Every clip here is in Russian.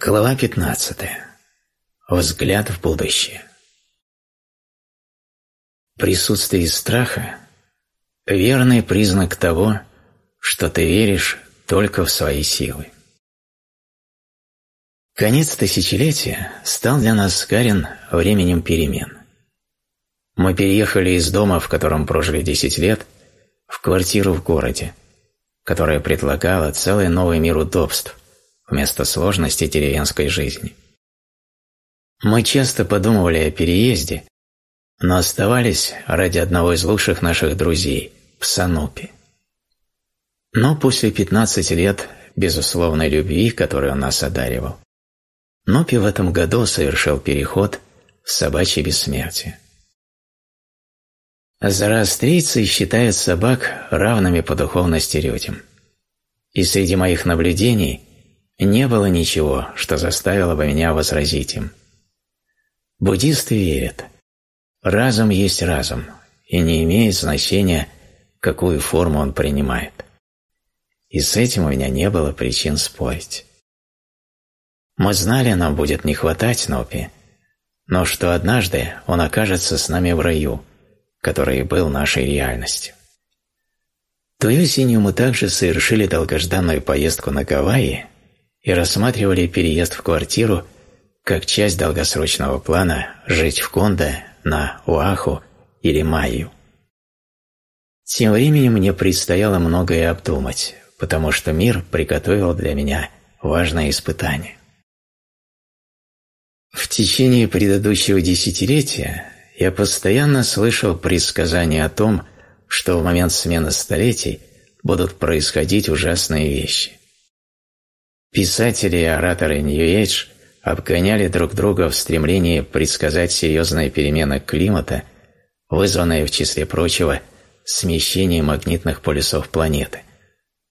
Глава 15. Взгляд в будущее. Присутствие страха – верный признак того, что ты веришь только в свои силы. Конец тысячелетия стал для нас с Карин временем перемен. Мы переехали из дома, в котором прожили 10 лет, в квартиру в городе, которая предлагала целый новый мир удобств – вместо сложности деревенской жизни. Мы часто подумывали о переезде, но оставались ради одного из лучших наших друзей – в. Но после 15 лет безусловной любви, которой он нас одаривал, Нопи в этом году совершил переход в собачье бессмертие. Зороастрийцы считают собак равными по духовности людям. И среди моих наблюдений – не было ничего, что заставило бы меня возразить им. Буддисты верят, разум есть разум, и не имеет значения, какую форму он принимает. И с этим у меня не было причин спорить. Мы знали, нам будет не хватать Нопи, но что однажды он окажется с нами в раю, который был нашей реальностью. Той осенью мы также совершили долгожданную поездку на Гавайи и рассматривали переезд в квартиру как часть долгосрочного плана жить в Кондо, на Уаху или Майю. Тем временем мне предстояло многое обдумать, потому что мир приготовил для меня важное испытание. В течение предыдущего десятилетия я постоянно слышал предсказания о том, что в момент смены столетий будут происходить ужасные вещи. Писатели и ораторы Age обгоняли друг друга в стремлении предсказать серьезные перемены климата, вызванные, в числе прочего, смещением магнитных полюсов планеты,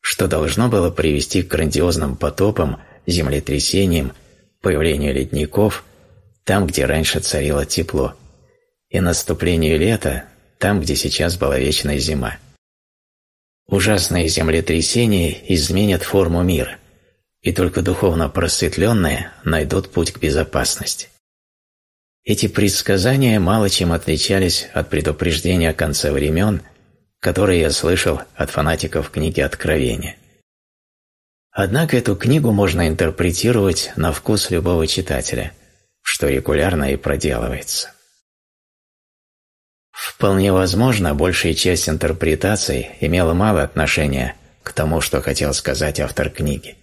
что должно было привести к грандиозным потопам, землетрясениям, появлению ледников там, где раньше царило тепло, и наступлению лета там, где сейчас была вечная зима. Ужасные землетрясения изменят форму мира, и только духовно просветленные найдут путь к безопасности. Эти предсказания мало чем отличались от предупреждения о конце времен, которые я слышал от фанатиков книги Откровения. Однако эту книгу можно интерпретировать на вкус любого читателя, что регулярно и проделывается. Вполне возможно, большая часть интерпретаций имела мало отношения к тому, что хотел сказать автор книги.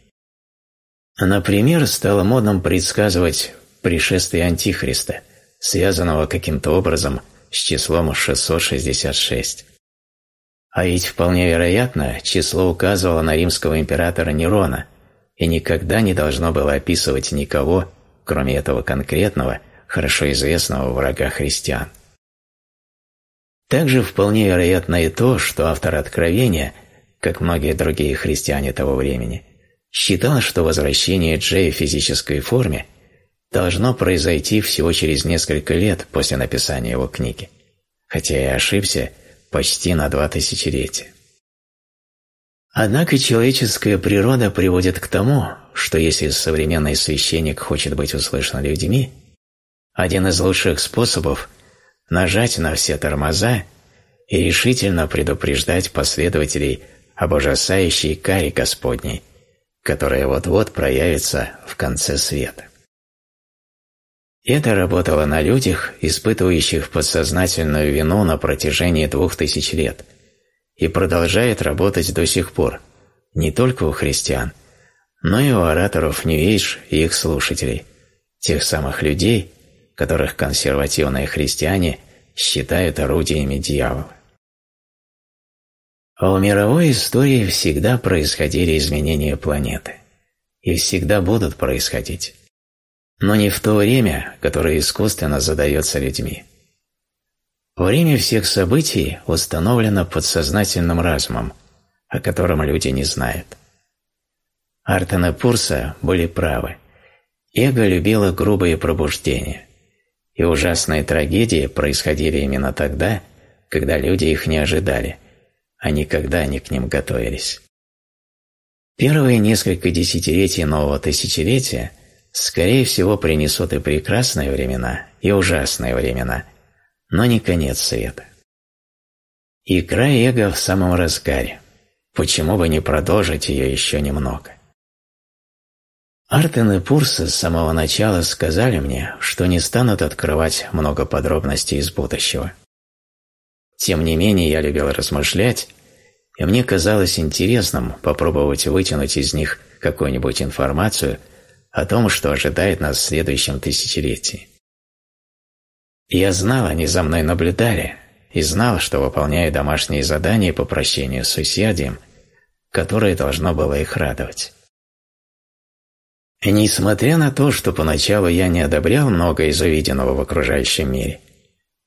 Например, стало модным предсказывать пришествие Антихриста, связанного каким-то образом с числом 666. А ведь вполне вероятно, число указывало на римского императора Нерона и никогда не должно было описывать никого, кроме этого конкретного, хорошо известного врага христиан. Также вполне вероятно и то, что автор Откровения, как многие другие христиане того времени, считал, что возвращение Джея в физической форме должно произойти всего через несколько лет после написания его книги, хотя и ошибся почти на два тысячелетия. Однако человеческая природа приводит к тому, что если современный священник хочет быть услышан людьми, один из лучших способов – нажать на все тормоза и решительно предупреждать последователей об ужасающей каре Господней – которая вот-вот проявится в конце света. Это работало на людях, испытывающих подсознательную вину на протяжении двух тысяч лет, и продолжает работать до сих пор, не только у христиан, но и у ораторов Нью-Эйдж и их слушателей, тех самых людей, которых консервативные христиане считают орудиями дьявола. А у мировой истории всегда происходили изменения планеты. И всегда будут происходить. Но не в то время, которое искусственно задается людьми. Время всех событий установлено подсознательным разумом, о котором люди не знают. Артен и Пурса были правы. Эго любило грубые пробуждения, и ужасные трагедии происходили именно тогда, когда люди их не ожидали – а никогда не к ним готовились. Первые несколько десятилетий нового тысячелетия скорее всего, принесут и прекрасные времена, и ужасные времена, но не конец света. Игра эго в самом разгаре. Почему бы не продолжить ее еще немного? Артен и Пурса с самого начала сказали мне, что не станут открывать много подробностей из будущего. Тем не менее, я любил размышлять, и мне казалось интересным попробовать вытянуть из них какую-нибудь информацию о том, что ожидает нас в следующем тысячелетии. Я знал, они за мной наблюдали, и знал, что выполняю домашние задания по прощению с усердием, которое должно было их радовать. Несмотря на то, что поначалу я не одобрял многое из увиденного в окружающем мире,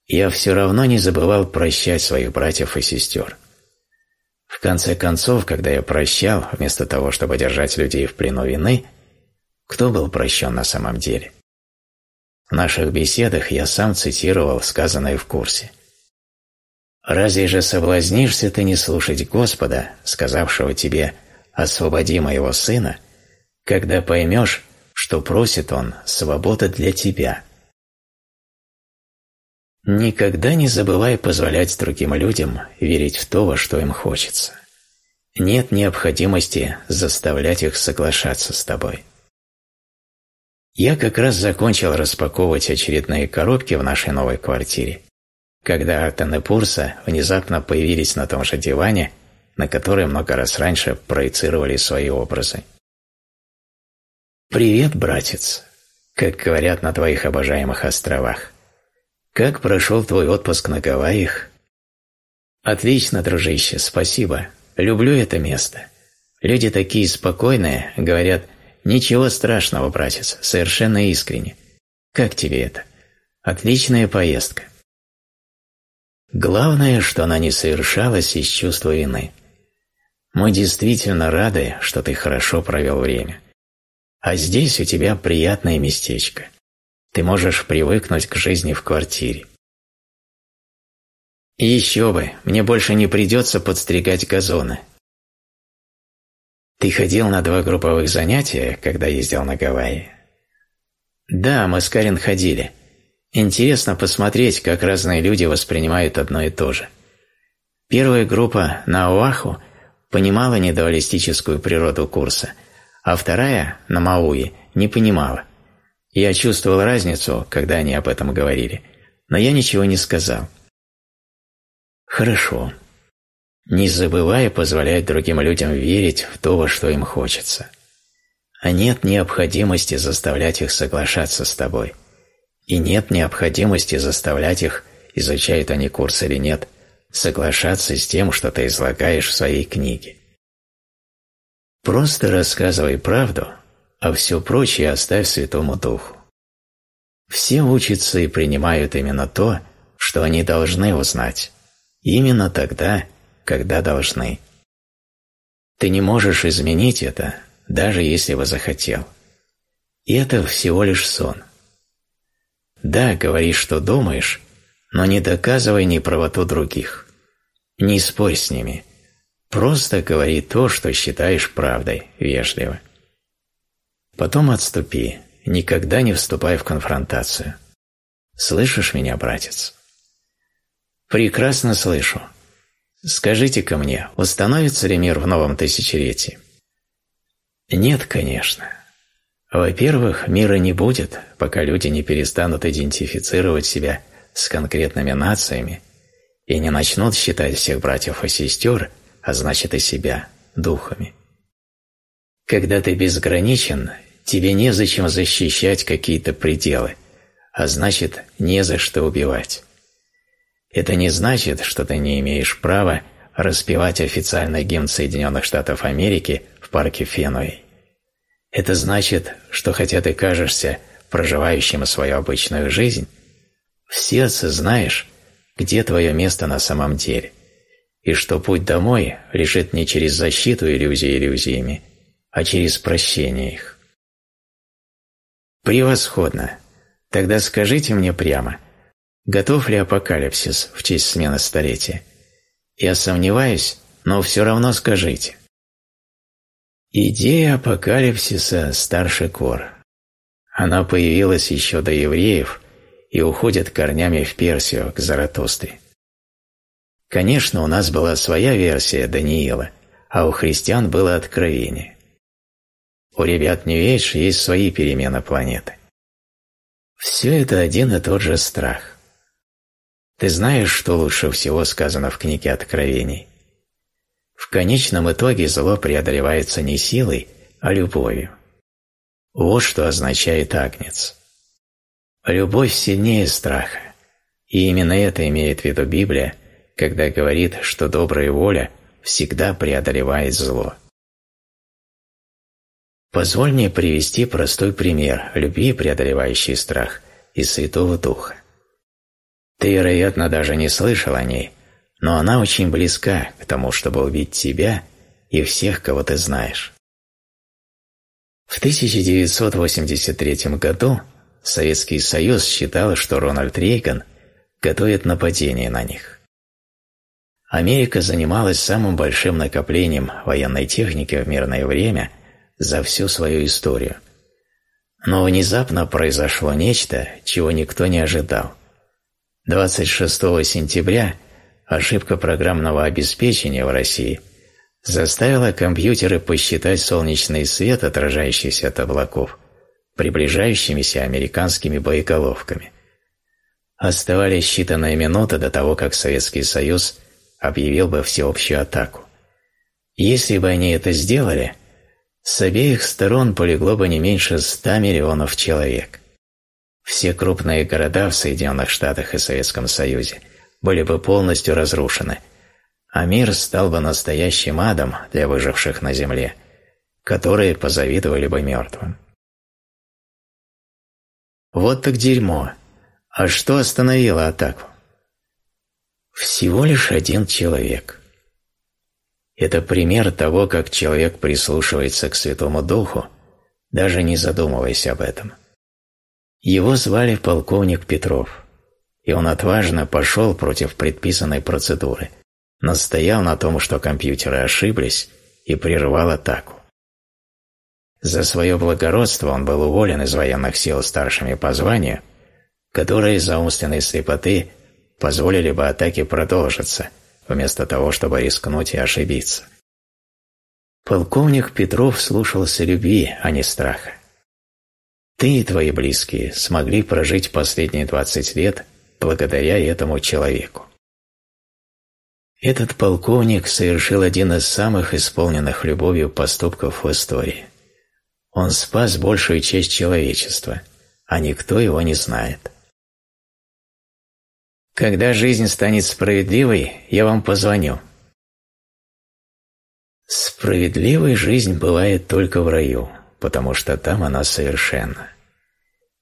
я все равно не забывал прощать своих братьев и сестер. В конце концов, когда я прощал, вместо того, чтобы держать людей в плену вины, кто был прощен на самом деле? В наших беседах я сам цитировал сказанное в курсе. «Разве же соблазнишься ты не слушать Господа, сказавшего тебе «Освободи моего сына», когда поймешь, что просит Он свобода для тебя. Никогда не забывай позволять другим людям верить в то, во что им хочется. Нет необходимости заставлять их соглашаться с тобой. Я как раз закончил распаковывать очередные коробки в нашей новой квартире, когда Артен и Пурса внезапно появились на том же диване, на который много раз раньше проецировали свои образы. «Привет, братец!» как говорят на твоих обожаемых островах. Как прошел твой отпуск на Гавайях? Отлично, дружище, спасибо. Люблю это место. Люди такие спокойные, говорят, ничего страшного, братец, совершенно искренне. Как тебе это? Отличная поездка. Главное, что она не совершалась из чувства вины. Мы действительно рады, что ты хорошо провел время. А здесь у тебя приятное местечко. Ты можешь привыкнуть к жизни в квартире. еще бы, мне больше не придется подстригать газоны. Ты ходил на два групповых занятия, когда ездил на Гавайи? Да, мы с Карен ходили. Интересно посмотреть, как разные люди воспринимают одно и то же. Первая группа на Оаху понимала недуалистическую природу курса – а вторая, на Мауи, не понимала. Я чувствовал разницу, когда они об этом говорили, но я ничего не сказал. Хорошо. Не забывай позволять другим людям верить в то, во что им хочется. А нет необходимости заставлять их соглашаться с тобой. И нет необходимости заставлять их, изучают они курс или нет, соглашаться с тем, что ты излагаешь в своей книге. Просто рассказывай правду, а все прочее оставь Святому Духу. Все учатся и принимают именно то, что они должны узнать, именно тогда, когда должны. Ты не можешь изменить это, даже если бы захотел. И это всего лишь сон. Да, говори, что думаешь, но не доказывай неправоту других. Не спорь с ними – Просто говори то, что считаешь правдой, вежливо. Потом отступи, никогда не вступай в конфронтацию. Слышишь меня, братец? Прекрасно слышу. Скажите-ка мне, установится ли мир в новом тысячелетии? Нет, конечно. Во-первых, мира не будет, пока люди не перестанут идентифицировать себя с конкретными нациями и не начнут считать всех братьев и сестер – а значит и себя, духами. Когда ты безграничен, тебе незачем защищать какие-то пределы, а значит, не за что убивать. Это не значит, что ты не имеешь права распевать официальный гимн Соединенных Штатов Америки в парке Фенуэй. Это значит, что хотя ты кажешься проживающим свою обычную жизнь, в сердце знаешь, где твое место на самом деле – и что путь домой лежит не через защиту иллюзий иллюзиями, а через прощение их. Превосходно. Тогда скажите мне прямо, готов ли апокалипсис в честь смены столетия? Я сомневаюсь, но все равно скажите. Идея апокалипсиса старше кор. Она появилась еще до евреев и уходит корнями в Персию, к Заратустре. Конечно, у нас была своя версия Даниила, а у христиан было откровение. У ребят New Age есть свои перемены планеты. Все это один и тот же страх. Ты знаешь, что лучше всего сказано в книге Откровений? В конечном итоге зло преодолевается не силой, а любовью. Вот что означает агнец. Любовь сильнее страха, и именно это имеет в виду Библия, когда говорит, что добрая воля всегда преодолевает зло. Позволь мне привести простой пример любви, преодолевающей страх, из Святого Духа. Ты, вероятно, даже не слышал о ней, но она очень близка к тому, чтобы убить тебя и всех, кого ты знаешь. В 1983 году Советский Союз считал, что Рональд Рейган готовит нападение на них. Америка занималась самым большим накоплением военной техники в мирное время за всю свою историю. Но внезапно произошло нечто, чего никто не ожидал. 26 сентября ошибка программного обеспечения в России заставила компьютеры посчитать солнечный свет, отражающийся от облаков, приближающимися американскими боеголовками. Оставались считанные минуты до того, как Советский Союз объявил бы всеобщую атаку. Если бы они это сделали, с обеих сторон полегло бы не меньше 100 миллионов человек. Все крупные города в Соединенных Штатах и Советском Союзе были бы полностью разрушены, а мир стал бы настоящим адом для выживших на Земле, которые позавидовали бы мертвым. Вот так дерьмо. А что остановило атаку? Всего лишь один человек. Это пример того, как человек прислушивается к Святому Духу, даже не задумываясь об этом. Его звали полковник Петров, и он отважно пошел против предписанной процедуры, настоял на том, что компьютеры ошиблись, и прервал атаку. За свое благородство он был уволен из военных сил старшими по званию, которые из-за умственной слепоты позволили бы атаке продолжиться, вместо того, чтобы рискнуть и ошибиться. Полковник Петров слушался любви, а не страха. Ты и твои близкие смогли прожить последние 20 лет благодаря этому человеку. Этот полковник совершил один из самых исполненных любовью поступков в истории. Он спас большую часть человечества, а никто его не знает. Когда жизнь станет справедливой, я вам позвоню. Справедливой жизнь бывает только в раю, потому что там она совершенна.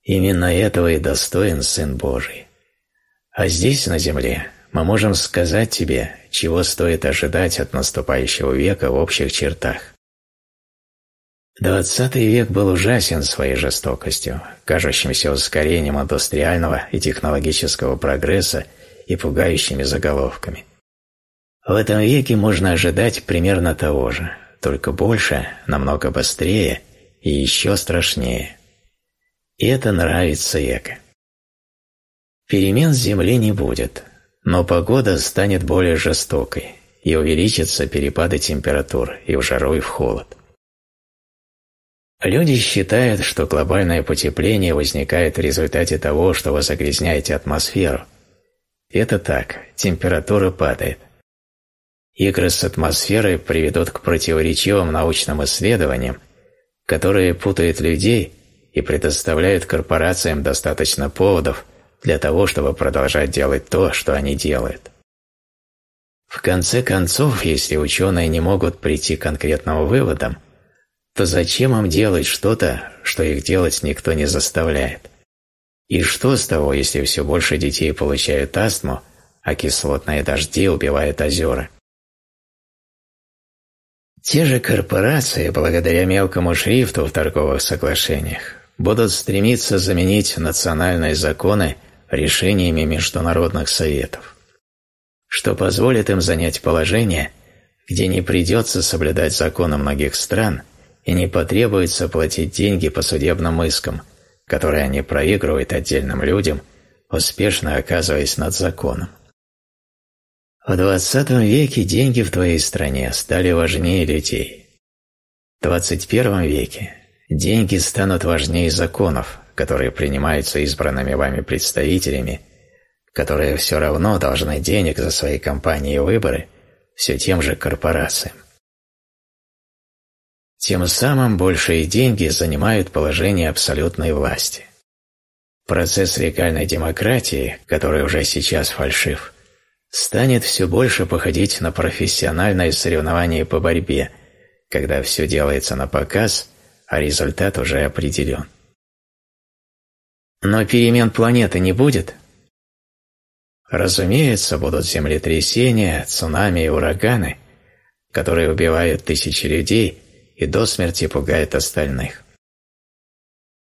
Именно этого и достоин Сын Божий. А здесь, на земле, мы можем сказать тебе, чего стоит ожидать от наступающего века в общих чертах. Двадцатый век был ужасен своей жестокостью, кажущимся ускорением индустриального и технологического прогресса и пугающими заголовками. В этом веке можно ожидать примерно того же, только больше, намного быстрее и еще страшнее. И это нравится эко. Перемен с Земли не будет, но погода станет более жестокой, и увеличатся перепады температур и в жару, и в холод. Люди считают, что глобальное потепление возникает в результате того, что вы загрязняете атмосферу. Это так, температура падает. Игры с атмосферой приведут к противоречивым научным исследованиям, которые путают людей и предоставляют корпорациям достаточно поводов для того, чтобы продолжать делать то, что они делают. В конце концов, если ученые не могут прийти к конкретным выводам, то зачем им делать что-то, что их делать никто не заставляет? И что с того, если все больше детей получают астму, а кислотные дожди убивают озера? Те же корпорации, благодаря мелкому шрифту в торговых соглашениях, будут стремиться заменить национальные законы решениями международных советов, что позволит им занять положение, где не придется соблюдать законы многих стран – и не потребуется платить деньги по судебным искам, которые они проигрывают отдельным людям, успешно оказываясь над законом. В XX веке деньги в твоей стране стали важнее людей. В XXI веке деньги станут важнее законов, которые принимаются избранными вами представителями, которые все равно должны денег за свои компании и выборы все тем же корпорациям. Тем самым большие деньги занимают положение абсолютной власти. Процесс легальной демократии, который уже сейчас фальшив, станет все больше походить на профессиональное соревнование по борьбе, когда все делается на показ, а результат уже определен. Но перемен планеты не будет? Разумеется, будут землетрясения, цунами и ураганы, которые убивают тысячи людей и до смерти пугает остальных.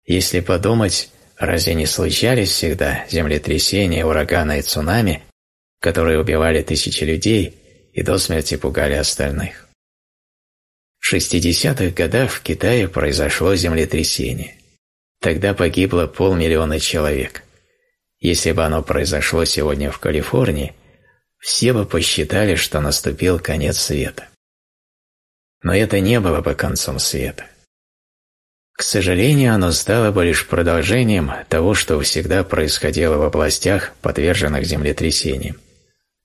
Если подумать, разве не случались всегда землетрясения, ураганы и цунами, которые убивали тысячи людей и до смерти пугали остальных? В 60-х годах в Китае произошло землетрясение. Тогда погибло полмиллиона человек. Если бы оно произошло сегодня в Калифорнии, все бы посчитали, что наступил конец света но это не было бы концом света. К сожалению, оно стало бы лишь продолжением того, что всегда происходило в областях, подверженных землетрясениям,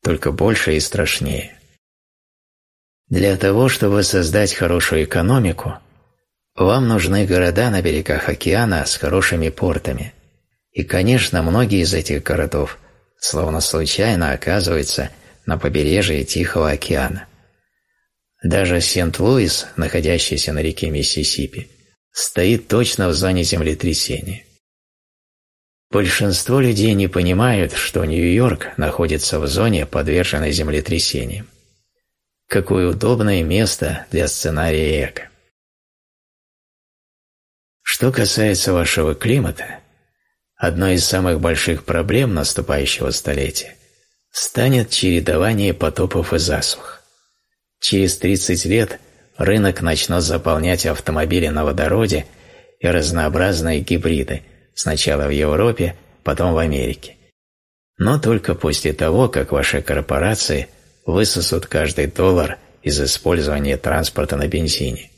только больше и страшнее. Для того, чтобы создать хорошую экономику, вам нужны города на берегах океана с хорошими портами. И, конечно, многие из этих городов словно случайно оказываются на побережье Тихого океана. Даже Сент-Луис, находящийся на реке Миссисипи, стоит точно в зоне землетрясения. Большинство людей не понимают, что Нью-Йорк находится в зоне, подверженной землетрясениям. Какое удобное место для сценария эко. Что касается вашего климата, одной из самых больших проблем наступающего столетия станет чередование потопов и засух. Через 30 лет рынок начнут заполнять автомобили на водороде и разнообразные гибриды, сначала в Европе, потом в Америке. Но только после того, как ваши корпорации высосут каждый доллар из использования транспорта на бензине.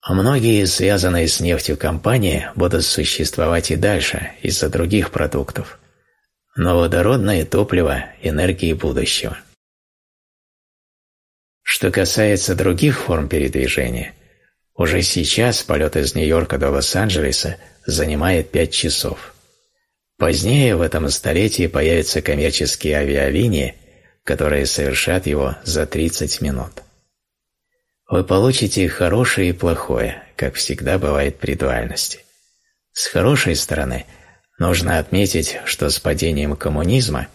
А многие связанные с нефтью компании будут существовать и дальше из-за других продуктов. Но водородное топливо – энергии будущего. Что касается других форм передвижения, уже сейчас полет из Нью-Йорка до Лос-Анджелеса занимает 5 часов. Позднее в этом столетии появятся коммерческие авиалинии, которые совершат его за 30 минут. Вы получите хорошее и плохое, как всегда бывает при дуальности. С хорошей стороны нужно отметить, что с падением коммунизма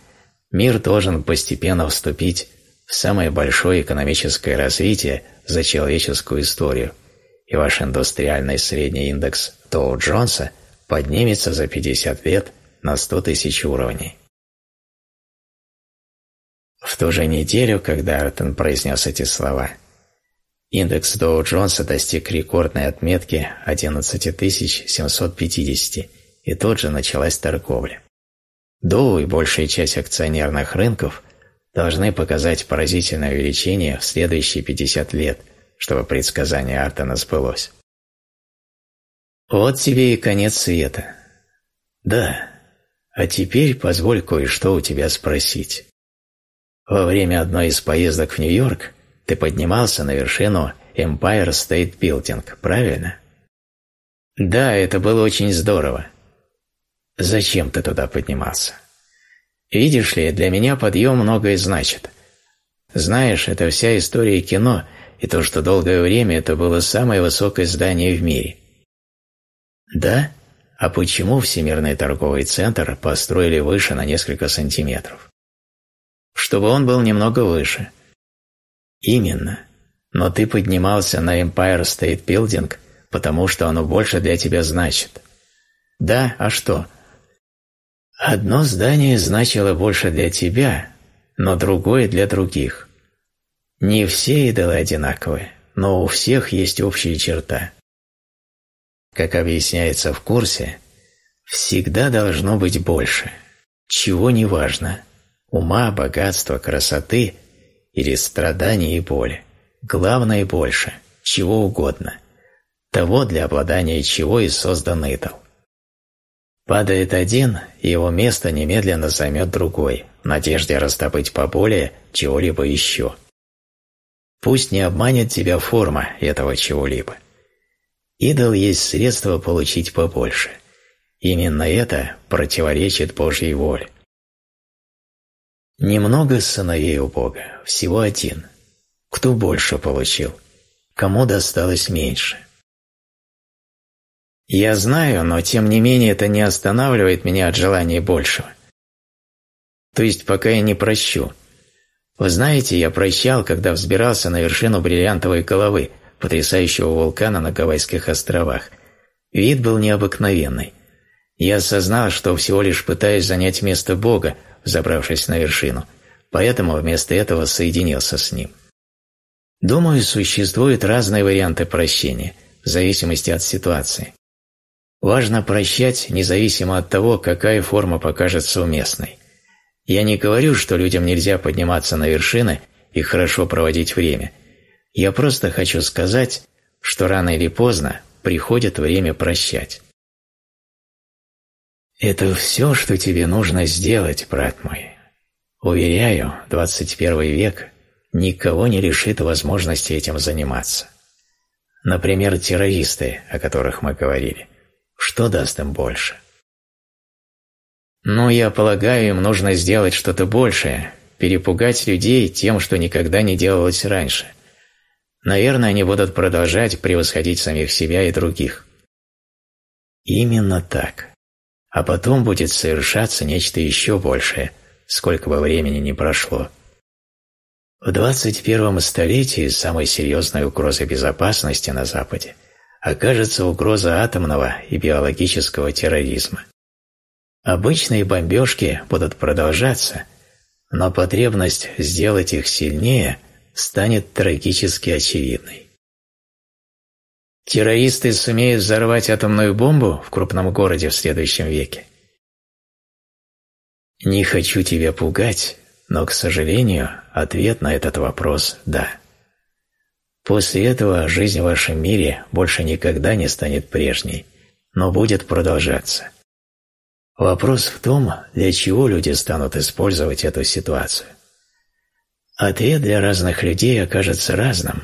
мир должен постепенно вступить самое большое экономическое развитие за человеческую историю, и ваш индустриальный средний индекс Доу Джонса поднимется за 50 лет на 100 тысяч уровней. В ту же неделю, когда Артон произнес эти слова, индекс Доу Джонса достиг рекордной отметки 11750, и тут же началась торговля. Доу и большая часть акционерных рынков должны показать поразительное увеличение в следующие 50 лет, чтобы предсказание Артона сбылось. Вот тебе и конец света. Да, а теперь позволь кое-что у тебя спросить. Во время одной из поездок в Нью-Йорк ты поднимался на вершину Empire State Building, правильно? Да, это было очень здорово. Зачем ты туда поднимался? Видишь ли, для меня подъем многое значит. Знаешь, это вся история кино и то, что долгое время это было самое высокое здание в мире. Да? А почему Всемирный торговый центр построили выше на несколько сантиметров? Чтобы он был немного выше. Именно. Но ты поднимался на Empire State Building, потому что оно больше для тебя значит. Да, а что? Одно здание значило больше для тебя, но другое для других. Не все идолы одинаковые, но у всех есть общая черта. как объясняется в курсе, всегда должно быть больше, чего не важно – ума, богатства, красоты или страдания и боли. Главное больше, чего угодно, того, для обладания чего и создан идол. Падает один, его место немедленно займет другой, в надежде раздобыть поболее чего-либо еще. Пусть не обманет тебя форма этого чего-либо. Идол есть средство получить побольше. Именно это противоречит Божьей воле. Немного сыновей у Бога, всего один. Кто больше получил? Кому досталось меньше? Я знаю, но тем не менее это не останавливает меня от желания большего. То есть пока я не прощу. Вы знаете, я прощал, когда взбирался на вершину бриллиантовой головы, потрясающего вулкана на Гавайских островах. Вид был необыкновенный. Я осознал, что всего лишь пытаюсь занять место Бога, забравшись на вершину, поэтому вместо этого соединился с Ним. Думаю, существуют разные варианты прощения, в зависимости от ситуации. Важно прощать, независимо от того, какая форма покажется уместной. Я не говорю, что людям нельзя подниматься на вершины и хорошо проводить время. Я просто хочу сказать, что рано или поздно приходит время прощать. Это все, что тебе нужно сделать, брат мой. Уверяю, 21 век никого не лишит возможности этим заниматься. Например, террористы, о которых мы говорили. Что даст им больше? Но я полагаю, им нужно сделать что-то большее, перепугать людей тем, что никогда не делалось раньше. Наверное, они будут продолжать превосходить самих себя и других. Именно так. А потом будет совершаться нечто еще большее, сколько бы времени ни прошло. В 21 столетии самой серьезной угрозой безопасности на Западе окажется угроза атомного и биологического терроризма. Обычные бомбежки будут продолжаться, но потребность сделать их сильнее станет трагически очевидной. Террористы сумеют взорвать атомную бомбу в крупном городе в следующем веке? Не хочу тебя пугать, но, к сожалению, ответ на этот вопрос – да. После этого жизнь в вашем мире больше никогда не станет прежней, но будет продолжаться. Вопрос в том, для чего люди станут использовать эту ситуацию. Ответ для разных людей окажется разным,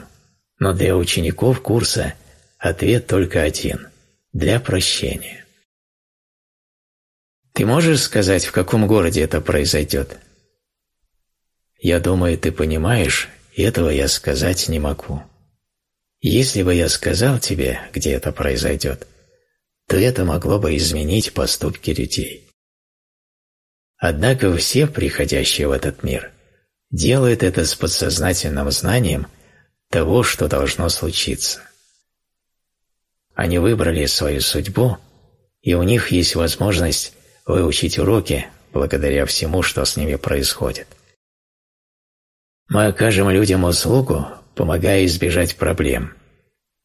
но для учеников курса ответ только один – для прощения. Ты можешь сказать, в каком городе это произойдет? Я думаю, ты понимаешь, этого я сказать не могу. Если бы я сказал тебе, где это произойдет, то это могло бы изменить поступки людей. Однако все, приходящие в этот мир, делают это с подсознательным знанием того, что должно случиться. Они выбрали свою судьбу, и у них есть возможность выучить уроки благодаря всему, что с ними происходит. Мы окажем людям услугу, помогая избежать проблем.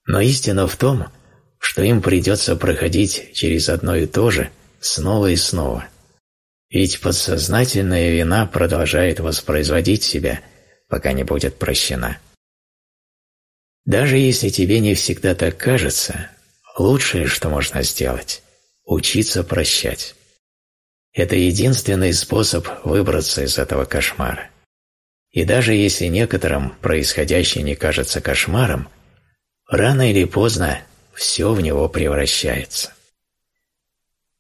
Но истина в том, что им придется проходить через одно и то же снова и снова. Ведь подсознательная вина продолжает воспроизводить себя, пока не будет прощена. Даже если тебе не всегда так кажется, лучшее, что можно сделать – учиться прощать. Это единственный способ выбраться из этого кошмара. И даже если некоторым происходящее не кажется кошмаром, рано или поздно все в него превращается.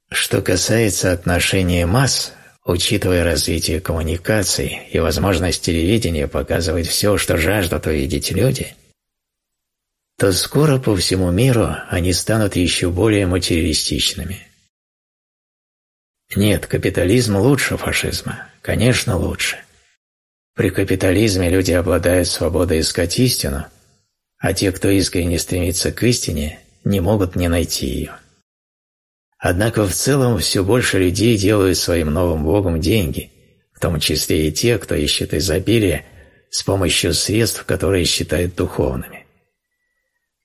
Что касается отношения масс, учитывая развитие коммуникаций и возможность телевидения показывать все, что жаждут увидеть люди, то скоро по всему миру они станут еще более материалистичными. Нет, капитализм лучше фашизма, конечно, лучше. При капитализме люди обладают свободой искать истину, а те, кто искренне стремится к истине, не могут не найти ее. Однако в целом все больше людей делают своим новым богом деньги, в том числе и те, кто ищет изобилие с помощью средств, которые считают духовными.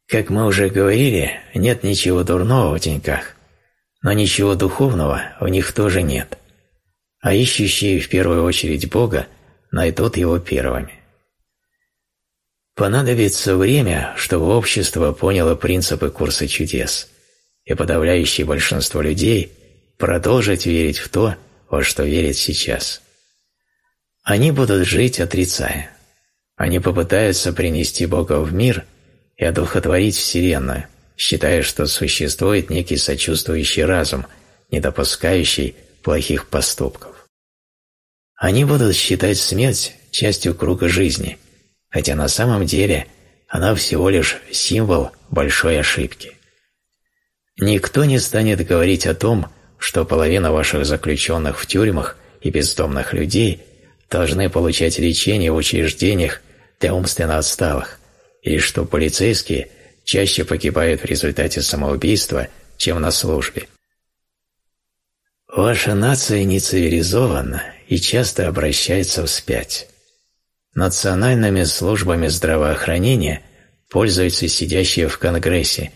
Как мы уже говорили, нет ничего дурного в деньгах, но ничего духовного в них тоже нет, а ищущие в первую очередь Бога найдут Его первыми. Понадобится время, чтобы общество поняло принципы курса чудес, и подавляющее большинство людей продолжит верить в то, во что верит сейчас. Они будут жить, отрицая. Они попытаются принести Бога в мир – и одухотворить Вселенную, считая, что существует некий сочувствующий разум, не допускающий плохих поступков. Они будут считать смерть частью круга жизни, хотя на самом деле она всего лишь символ большой ошибки. Никто не станет говорить о том, что половина ваших заключенных в тюрьмах и бездомных людей должны получать лечение в учреждениях для умственно отсталых, или что полицейские чаще погибают в результате самоубийства, чем на службе. Ваша нация не цивилизована и часто обращается вспять. Национальными службами здравоохранения пользуются сидящие в Конгрессе,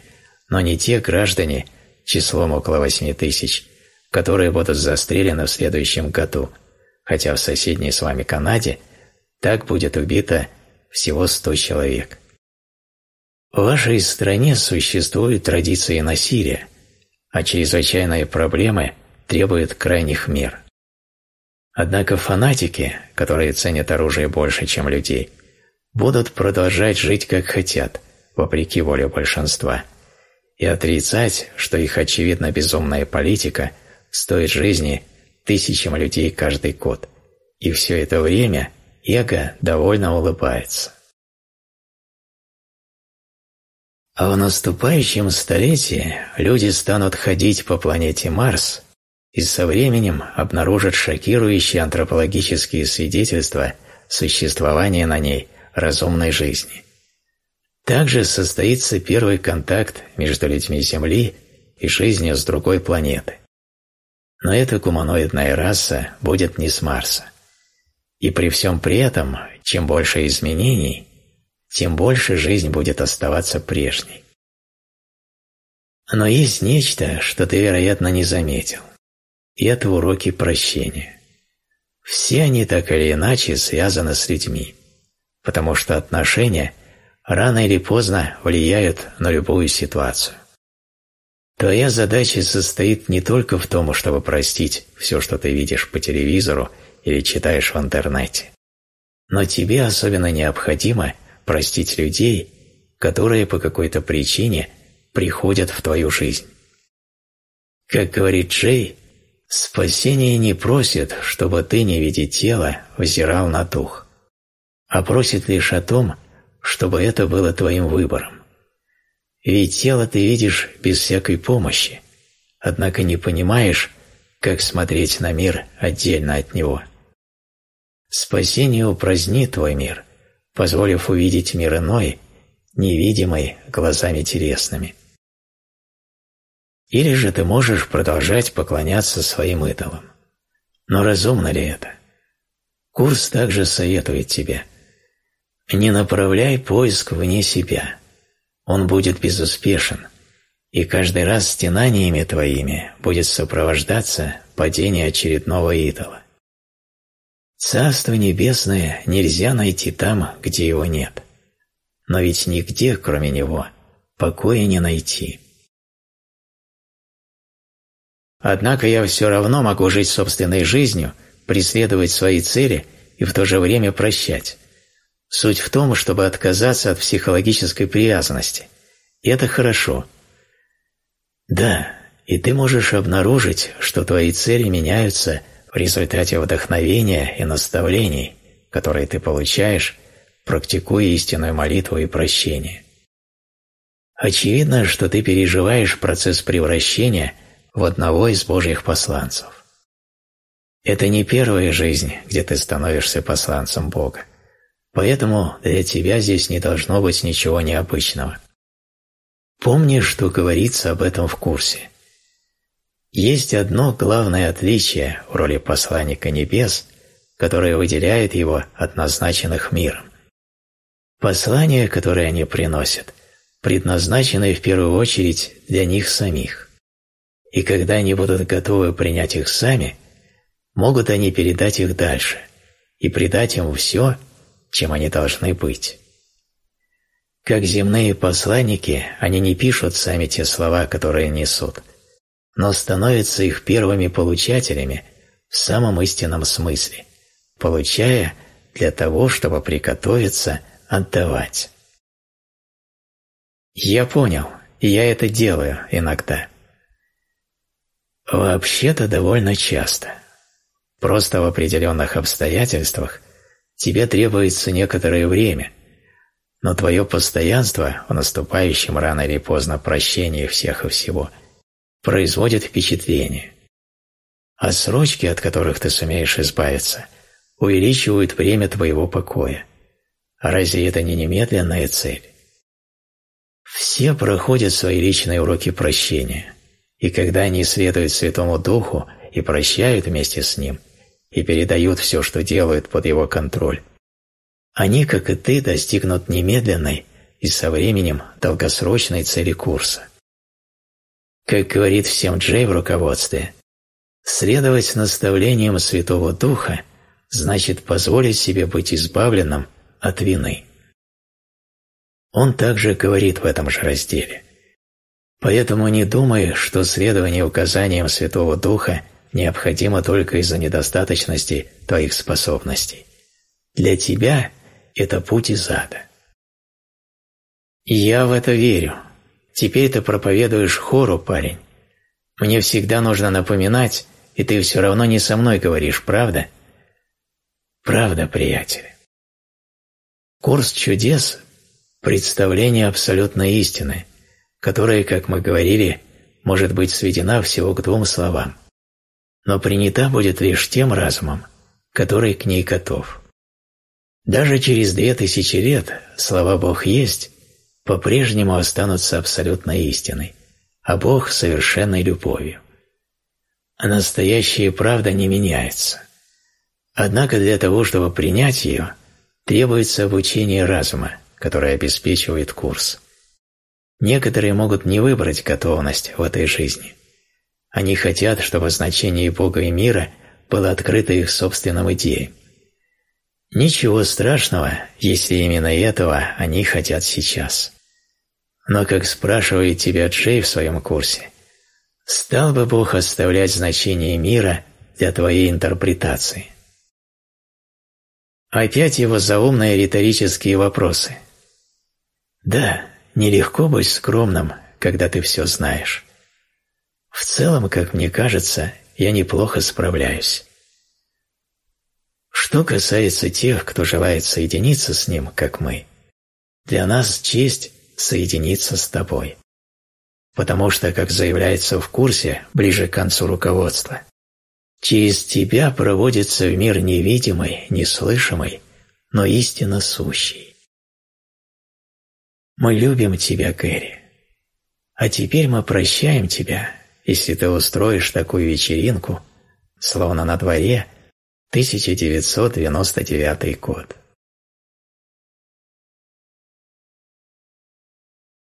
но не те граждане числом около 8 тысяч, которые будут застрелены в следующем году, хотя в соседней с вами Канаде так будет убито всего 100 человек. В вашей стране существуют традиции насилия, а чрезвычайные проблемы требуют крайних мер. Однако фанатики, которые ценят оружие больше, чем людей, будут продолжать жить как хотят, вопреки воле большинства, и отрицать, что их очевидно безумная политика стоит жизни тысячам людей каждый год, и все это время эго довольно улыбается. А в наступающем столетии люди станут ходить по планете Марс и со временем обнаружат шокирующие антропологические свидетельства существования на ней разумной жизни. Также состоится первый контакт между людьми Земли и жизнью с другой планеты. Но эта гуманоидная раса будет не с Марса. И при всем при этом, чем больше изменений – тем больше жизнь будет оставаться прежней. Но есть нечто, что ты, вероятно, не заметил. И это уроки прощения. Все они так или иначе связаны с людьми, потому что отношения рано или поздно влияют на любую ситуацию. Твоя задача состоит не только в том, чтобы простить все, что ты видишь по телевизору или читаешь в интернете, но тебе особенно необходимо простить людей, которые по какой-то причине приходят в твою жизнь. Как говорит Джей, спасение не просит, чтобы ты, не видя тела, взирал на дух, а просит лишь о том, чтобы это было твоим выбором. Ведь тело ты видишь без всякой помощи, однако не понимаешь, как смотреть на мир отдельно от него. Спасение упразднит твой мир – позволив увидеть мир иной, невидимый глазами телесными. Или же ты можешь продолжать поклоняться своим идолам. Но разумно ли это? Курс также советует тебе. Не направляй поиск вне себя. Он будет безуспешен, и каждый раз стенаниями твоими будет сопровождаться падение очередного идола. Царство Небесное нельзя найти там, где его нет. Но ведь нигде, кроме него, покоя не найти. Однако я все равно могу жить собственной жизнью, преследовать свои цели и в то же время прощать. Суть в том, чтобы отказаться от психологической привязанности. И это хорошо. Да, и ты можешь обнаружить, что твои цели меняются – в результате вдохновения и наставлений, которые ты получаешь, практикуя истинную молитву и прощение. Очевидно, что ты переживаешь процесс превращения в одного из Божьих посланцев. Это не первая жизнь, где ты становишься посланцем Бога, поэтому для тебя здесь не должно быть ничего необычного. Помни, что говорится об этом в курсе. Есть одно главное отличие в роли посланника небес, которое выделяет его от назначенных миром. Послание, которое они приносят, предназначенные в первую очередь для них самих. И когда они будут готовы принять их сами, могут они передать их дальше и придать им все, чем они должны быть. Как земные посланники, они не пишут сами те слова, которые несут, но становятся их первыми получателями в самом истинном смысле, получая для того, чтобы приготовиться отдавать. Я понял, и я это делаю иногда. Вообще-то довольно часто. Просто в определенных обстоятельствах тебе требуется некоторое время, но твое постоянство в наступающем рано или поздно прощении всех и всего производит впечатление. А срочки, от которых ты сумеешь избавиться, увеличивают время твоего покоя. Разве это не немедленная цель? Все проходят свои личные уроки прощения, и когда они следуют Святому Духу и прощают вместе с Ним, и передают все, что делают под Его контроль, они, как и ты, достигнут немедленной и со временем долгосрочной цели курса. Как говорит всем Джей в руководстве, следовать наставлениям Святого Духа значит позволить себе быть избавленным от вины. Он также говорит в этом же разделе. Поэтому не думай, что следование указаниям Святого Духа необходимо только из-за недостаточности твоих способностей. Для тебя – это путь из ада. Я в это верю. Теперь ты проповедуешь хору, парень. Мне всегда нужно напоминать, и ты все равно не со мной говоришь, правда? Правда, приятель. Курс чудес – представление абсолютной истины, которая, как мы говорили, может быть сведена всего к двум словам, но принята будет лишь тем разумом, который к ней готов. Даже через две тысячи лет слова «Бог есть» по-прежнему останутся абсолютной истиной, а Бог – совершенной любовью. А настоящая правда не меняется. Однако для того, чтобы принять ее, требуется обучение разума, которое обеспечивает курс. Некоторые могут не выбрать готовность в этой жизни. Они хотят, чтобы значение Бога и мира было открыто их собственным идеям. Ничего страшного, если именно этого они хотят сейчас. Но, как спрашивает тебя Джей в своем курсе, стал бы Бог оставлять значение мира для твоей интерпретации? Опять его заумные риторические вопросы. Да, нелегко быть скромным, когда ты все знаешь. В целом, как мне кажется, я неплохо справляюсь. Что касается тех, кто желает соединиться с Ним, как мы, для нас честь соединиться с Тобой. Потому что, как заявляется в курсе, ближе к концу руководства, через Тебя проводится в мир невидимый, неслышимый, но истинно сущий. Мы любим Тебя, Кэрри. А теперь мы прощаем Тебя, если ты устроишь такую вечеринку, словно на дворе – 1999 год.